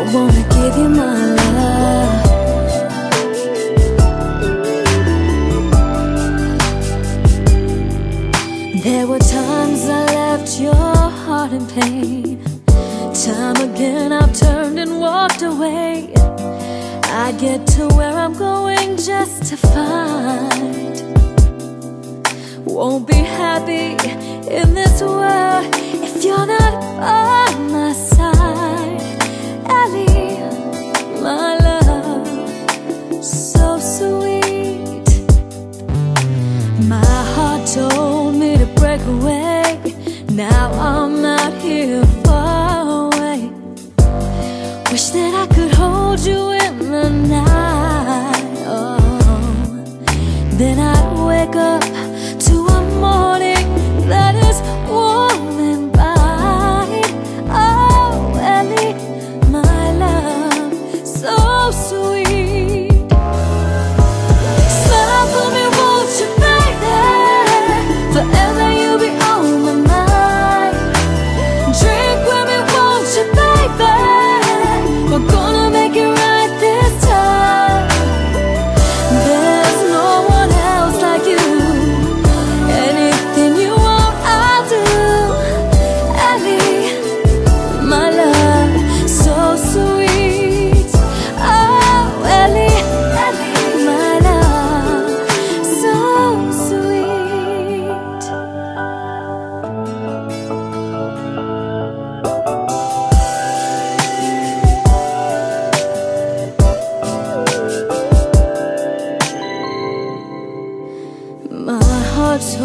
I wanna give you my love. There were times I left your heart in pain. Time again I've turned and walked away. I get to where I'm going just to find. Won't be happy in this world if you're not 个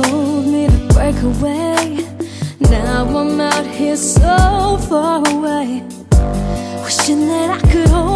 told me to break away. Now I'm out here so far away. Wishing that I could hold